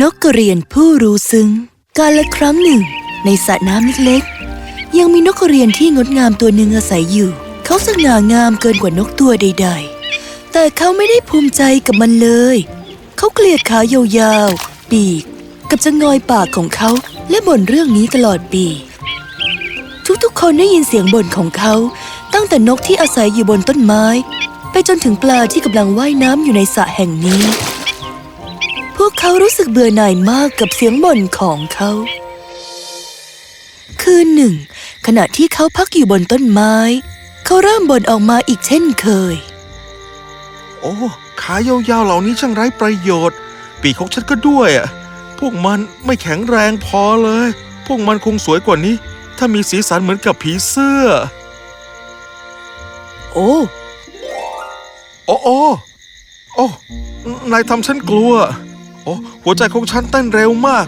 นกกระเรียนผู้รู้ซึ้ง กาลครั้งหนึ่ง ในสระน้ำเล็กๆ ยังมีนกกระเรียนที่งดงามตัวหนึ่งอาศัยอยู่ เขาสง่างามเกินกว่านกตัวใด ๆ แต่เขาไม่ได้ภูมิใจกับมันเลย เขาเกลียดขายาวๆ ปีก กับจะงอยปากของเขาและบ่นเรื่องนี้ตลอดปี ทุกๆ คนได้ยินเสียงบ่นของเขา ตั้งแต่นกที่อาศัยอยู่บนต้นไม้ ไปจนถึงปลาที่กำลังว่ายน้ำอยู่ในสระแห่งนี้ วกเขารู้สึกเบื่อหน่ายมากกับเสียงบ่นของเขา คืนหนึ่ง ขณะที่เขาพักอยู่บนต้นไม้ เขาเริ่มบ่นออกมาอีกเช่นเคย โอ้ขายาวๆเหล่านี้ช่างไร้ประโยชน์ ปีกของฉันก็ด้วยอะพวกมันไม่แข็งแรงพอเลย พวกมันคงสวยกว่านี้ ถ้ามีสีสันเหมือนกับผีเสื้อ โอ้โอ้โอ้โอ้นายทำฉันกลัว โอ้หัวใจของฉันเต้นเร็วมาก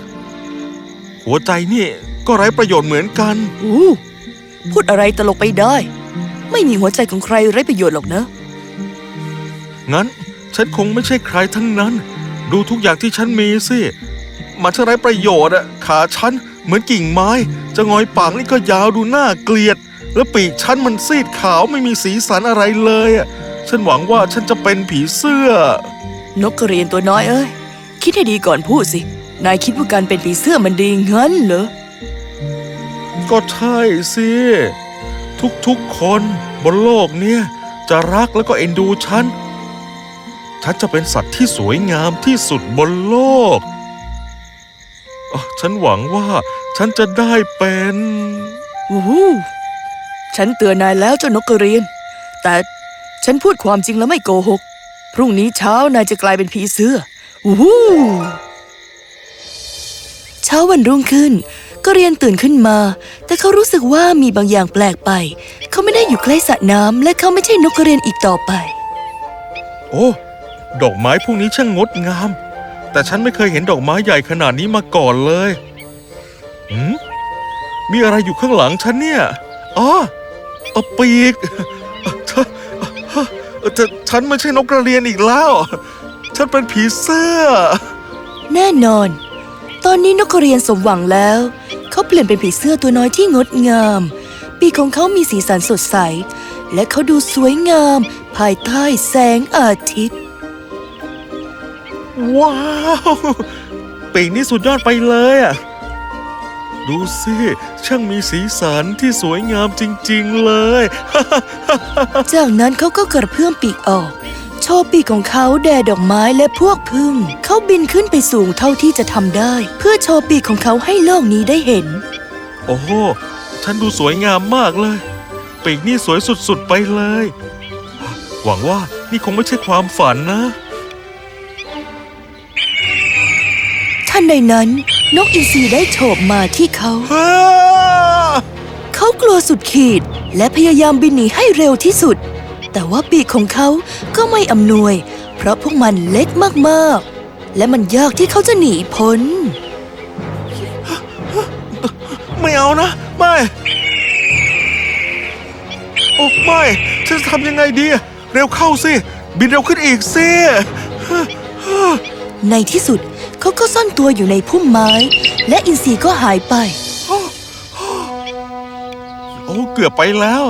หัวใจนี่ก็ไร้ประโยชน์เหมือนกันอู้พูดอะไรตลกไปได้ ไม่มีหัวใจของใครไร้ประโยชน์หรอกนะ งั้นฉันคงไม่ใช่ใครทั้งนั้น ดูทุกอย่างที่ฉันมีสิ มันช่างไร้ประโยชน์อะขาฉันเหมือนกิ่งไม้ จะงอยปากนี่ก็ยาวดูน่าเกลียด แล้วปีกฉันมันซีดขาวไม่มีสีสันอะไรเลยอะฉันหวังว่าฉันจะเป็นผีเสื้อ นกกระเรียนตัวน้อยเอ้ย คิดให้ดีก่อนพูดสิ นายคิดว่าการเป็นผีเสื้อมันดีงั้นเหรอ ก็ใช่สิ ทุกๆคนบนโลกเนี่ย จะรักแล้วก็เอ็นดูฉัน ฉันจะเป็นสัตว์ที่สวยงามที่สุดบนโลกอะฉันหวังว่าฉันจะได้เป็นวู้ฮู้ฉันเตือนนายแล้วเจ้านกกระเรียน แต่ฉันพูดความจริงแล้วไม่โกหก พรุ่งนี้เช้านายจะกลายเป็นผีเสื้อ วู้เช้าวันรุ่งขึ้น ก็เรียนตื่นขึ้นมา แต่เขารู้สึกว่ามีบางอย่างแปลกไป เขาไม่ได้อยู่ใกล้สระน้ำและเขาไม่ใช่นกกระเรียนอีกต่อไป โอ้ ดอกไม้พวกนี้ช่างงดงาม แต่ฉันไม่เคยเห็นดอกไม้ใหญ่ขนาดนี้มาก่อนเลยหืมมีอะไรอยู่ข้างหลังฉันเนี่ยอ๋อเอาปีกฉันไม่ใช่นกกระเรียนอีกแล้ว ฉันเป็นผีเสื้อ แน่นอน ตอนนี้นกกระเรียนสมหวังแล้ว เขาเปลี่ยนเป็นผีเสื้อตัวน้อยที่งดงาม ปีกของเขามีสีสันสดใส และเขาดูสวยงาม ภายใต้แสงอาทิตย์ ว้าวปีกนี่สุดยอดไปเลยอะดูสิช่างมีสีสันที่สวยงามจริง ๆ เลย จากนั้นเขาก็กระเพื่อมปีกออก โชว์ปีกของเขาแด่ดอกไม้และพวกพึ่ง เขาบินขึ้นไปสูงเท่าที่จะทำได้ เพื่อโชว์ปีกของเขาให้โลกนี้ได้เห็น โอ้โหฉันดูสวยงามมากเลย ปีกนี่สวยสุดๆไปเลย หวังว่านี่คงไม่ใช่ความฝันนะทันใดนั้นนกอินทรีได้โฉบมาที่เขาฮ่าเขากลัวสุดขีดและพยายามบินหนีให้เร็วที่สุด แต่ว่าปีกของเขาก็ไม่อำนวย เพราะพวกมันเล็กมากๆ และมันยากที่เขาจะหนีพ้น ไม่เอานะ ไม่ โอ้ไม่ ฉันจะทำยังไงดี เร็วเข้าสิ บินเร็วขึ้นอีกสิ ในที่สุดเขาก็ซ่อนตัวอยู่ในพุ่มไม้ และอินทรีก็หายไป โอ้ เกือบไปแล้ว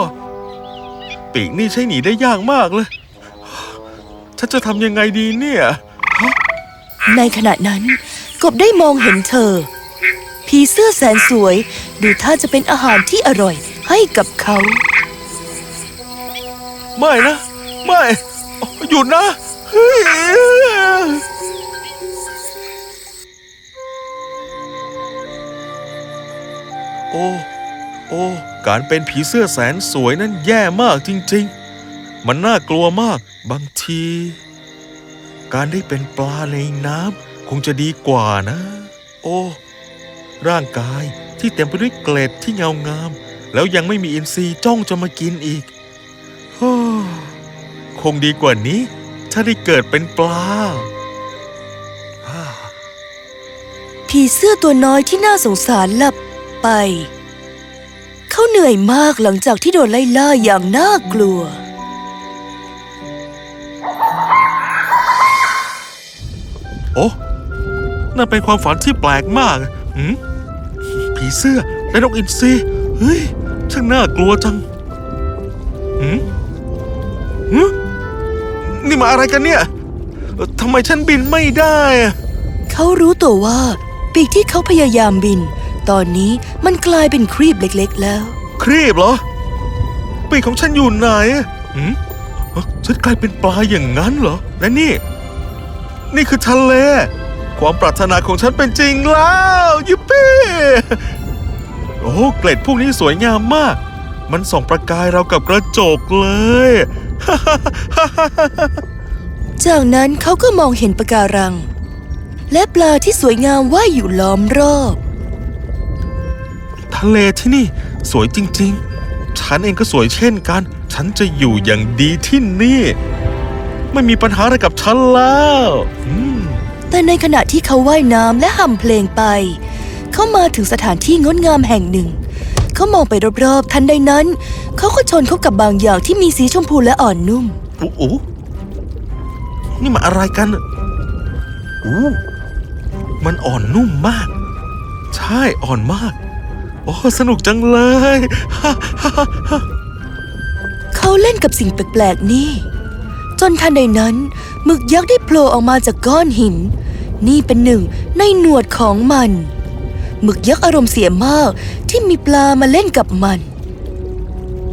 ปีกนี่ใช้หนีได้ยากมากเลย ฉันจะทำยังไงดีเนี่ย ในขณะนั้น กบได้มองเห็นเธอ ผีเสื้อแสนสวย ดูท่าจะเป็นอาหารที่อร่อยให้กับเขา ไม่นะ ไม่ หยุดนะเฮ้ยโอ้ โอ้ การเป็นผีเสื้อแสนสวยนั้นแย่มากจริงๆ มันน่ากลัวมากบางที การได้เป็นปลาในน้ำคงจะดีกว่านะ โอ้ ร่างกายที่เต็มไปด้วยเกล็ดที่เงางาม แล้วยังไม่มีอินทรีย์จ้องจะมากินอีกคงดีกว่านี้ ถ้าได้เกิดเป็นปลาผีเสื้อตัวน้อยที่น่าสงสารหลับไป เขาเหนื่อยมากหลังจากที่โดนไล่ล่าอย่างน่ากลัว โอ้นั่นเป็นความฝันที่แปลกมากหืมผีเสื้อและนกอินทรีเฮ้ย ช่างน่ากลัวจังหืมหืมนี่มาอะไรกันเนี่ยเอ่อทำไมฉันบินไม่ได้อะเขารู้ตัวว่าปีกที่เขาพยายามบิน ตอนนี้มันกลายเป็นครีบเล็ก ๆ แล้ว ครีบเหรอ ปีกของฉันอยู่ไหนอะหืมเอ้อฉันกลายเป็นปลาอย่างนั้นเหรอ และนี่ นี่คือทะเล ความปรารถนาของฉันเป็นจริงแล้วยิปปี้โอ้เกล็ดพวกนี้สวยงามมาก มันส่องประกายเรากับกระจกเลย จากนั้นเขาก็มองเห็นปะการัง และปลาที่สวยงามว่ายอยู่ล้อมรอบ ทะเลที่นี่สวยจริงๆ ฉันเองก็สวยเช่นกัน ฉันจะอยู่อย่างดีที่นี่ ไม่มีปัญหาอะไรกับฉันแล้วอืมแต่ในขณะที่เขาว่ายน้ำและห่ำเพลงไป เขามาถึงสถานที่งดงามแห่งหนึ่ง เขามองไปรอบๆ ทันใดนั้น เขาก็ชนเข้ากับบางอย่างที่มีสีชมพูและอ่อนนุ่ม อู้อูนี่มันอะไรกันอู้มันอ่อนนุ่มมาก ใช่อ่อนมาก โอ้สนุกจังเลย เขาเล่นกับสิ่งแปลกๆนี่ จนทันใดนั้นหมึกยักษ์ได้โผล่ออกมาจากก้อนหิน นี่เป็นหนึ่งในหนวดของมันหมึกยักษ์อารมณ์เสียมากที่มีปลามาเล่นกับมัน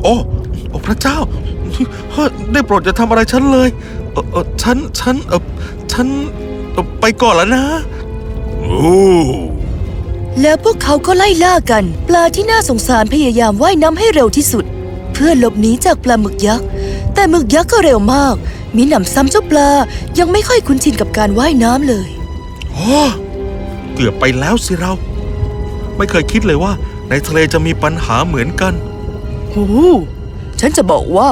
โอ้โอ้พระเจ้าเฮ้ยได้โปรดอย่าทำอะไรฉันเลยเออเออฉัน ฉันเออฉันเอ่อไปก่อนแล้วนะ โอ้ แล้วพวกเขาก็ไล่ล่ากัน ปลาที่น่าสงสารพยายามว่ายน้ำให้เร็วที่สุด เพื่อหลบหนีจากปลาหมึกยักษ์ แต่หมึกยักษ์ก็เร็วมาก มีหนำซ้ำเจ้าปลายังไม่ค่อยคุ้นชินกับการว่ายน้ำเลยโอ้เกือบไปแล้วสิเรา ไม่เคยคิดเลยว่า ในทะเลจะมีปัญหาเหมือนกันโอ้ฉันจะบอกว่า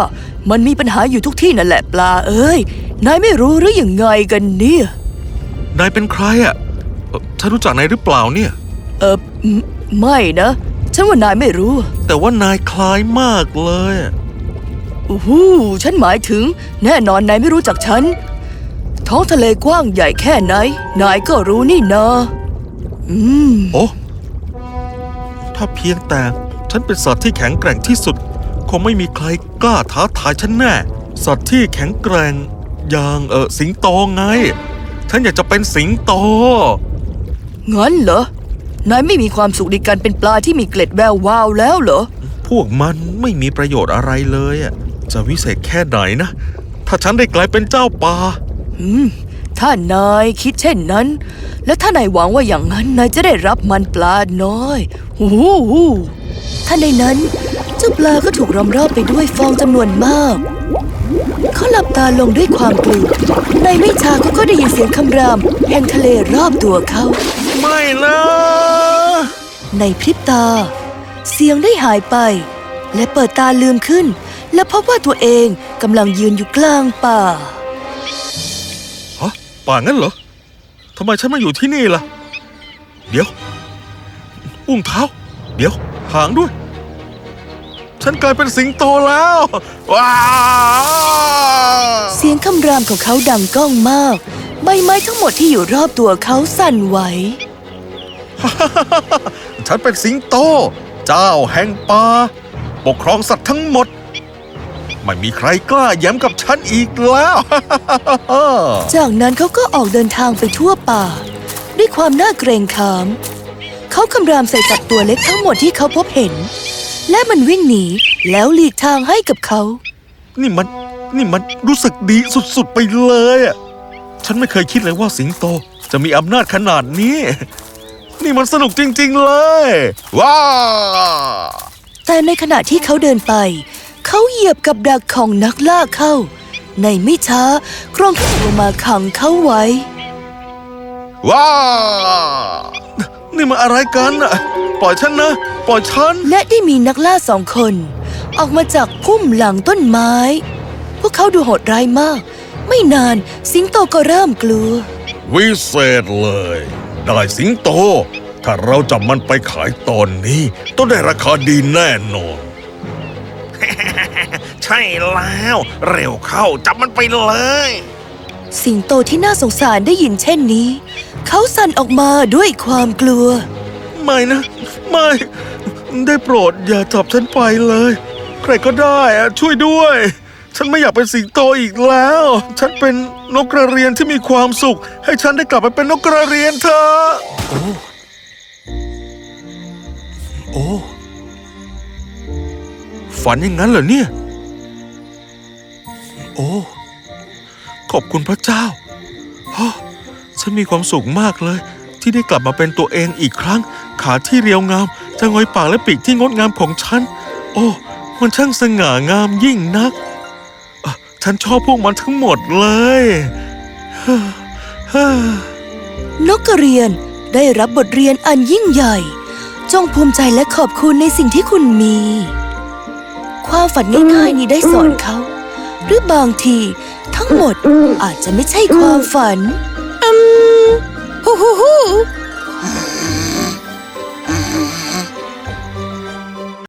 มันมีปัญหาอยู่ทุกที่นั่นแหละปลาเอ้ย นายไม่รู้หรืออยังไงกันเนี่ย นายเป็นใครอะเอ่อฉันรู้จักนายหรือเปล่าเนี่ย เออไม่ไม่นะ ฉันว่านายไม่รู้ แต่ว่านายคล้ายมากเลยอะโอ้โหฉันหมายถึง แน่นอนนายไม่รู้จักฉัน ท้องทะเลกว้างใหญ่แค่ไหน นายก็รู้นี่นะ อืม โอ้ถ้าเพียงแต่ฉันเป็นสัตว์ที่แข็งแกร่งที่สุด คงไม่มีใครกล้าท้าทายฉันแน่ สัตว์ที่แข็งแกร่งอย่างเออสิงโตไง ฉันอยากจะเป็นสิงโต งั้นเหรอ นายไม่มีความสุขในการเป็นปลาที่มีเกล็ดแวววาวแล้วเหรอ พวกมันไม่มีประโยชน์อะไรเลยอะจะวิเศษแค่ไหนนะ ถ้าฉันได้กลายเป็นเจ้าป่าอืม ถ้านายคิดเช่นนั้น แล้วถ้านายหวังว่าอย่างนั้นนายจะได้รับมันปลาน้อยหูหูท่านในนั้น เจ้าปลาก็ถูกล้อมรอบไปด้วยฟองจำนวนมาก เขาหลับตาลงด้วยความกลัวในไม่ช้าเขาก็ได้ยินเสียงคำราม แห่งทะเลรอบตัวเขาไม่ นะในพริบตา เสียงได้หายไป และเปิดตาลืมขึ้น และพบว่าตัวเองกำลังยืนอยู่กลางป่าฮะป่างั้นเหรอทำไมฉันมาอยู่ที่นี่ล่ะ เดี๋ยว อุ้งเท้า เดี๋ยว หางด้วย ฉันกลายเป็นสิงโตแล้ว ว้าวเสียงคำรามของเขาดังก้องมาก ใบไม้ทั้งหมดที่อยู่รอบตัวเขาสั่นไหว ฉันเป็นสิงโต เจ้าแห่งป่าปกครองสัตว์ทั้งหมด ไม่มีใครกล้าแย้มกับฉันอีกแล้ว จากนั้นเขาก็ออกเดินทางไปทั่วป่า ด้วยความน่าเกรงขาม เขาคำรามใส่สัตว์ตัวเล็กทั้งหมดที่เขาพบเห็น และมันวิ่งหนีแล้วหลีกทางให้กับเขา นี่มัน นี่มันรู้สึกดีสุดๆไปเลยอะฉันไม่เคยคิดเลยว่าสิงโตจะมีอำนาจขนาดนี้ นี่มันสนุกจริง ๆ เลย ว้าวแต่ในขณะที่เขาเดินไป เขาเหยียบกับดักของนักล่าเข้า ในไม่ช้ากรองก็ตกลงมาขังเขาไว้ ว้าวนี่มันอะไรกันอะปล่อยฉันนะ ปล่อยฉัน และได้มีนักล่าสองคน ออกมาจากพุ่มหลังต้นไม้ พวกเขาดูโหดร้ายมาก ไม่นานสิงโตก็เริ่มกลัว วิเศษเลย ได้สิงโต ถ้าเราจับมันไปขายตอนนี้ ต้องได้ราคาดีแน่นอน ใช่แล้ว เร็วเข้าจับมันไปเลย สิงโตที่น่าสงสารได้ยินเช่นนี้ เขาสั่นออกมาด้วยความกลัว ไม่นะ ไม่ ได้โปรดอย่าจับฉันไปเลย ใครก็ได้อะช่วยด้วย ฉันไม่อยากเป็นสิงโตอีกแล้ว ฉันเป็นนกกระเรียนที่มีความสุข ให้ฉันได้กลับไปเป็นนกกระเรียนเถอะโอ้โอ้ฝันอย่างนั้นเหรอเนี่ย โอ้ ขอบคุณพระเจ้าฮะฉันมีความสุขมากเลย ที่ได้กลับมาเป็นตัวเองอีกครั้ง ขาที่เรียวงามจะงอยปากและปีกที่งดงามของฉัน โอ้ มันช่างสง่างามยิ่งนัก ฉันชอบพวกมันทั้งหมดเลยเฮ้อเฮ้อนกกระเรียนได้รับบทเรียนอันยิ่งใหญ่ จงภูมิใจและขอบคุณในสิ่งที่คุณมี ความฝันง่ายๆนี้ได้สอนเขา หรือบางทีทั้งหมดอาจจะไม่ใช่ความฝันฮู้ฮู้ฮู้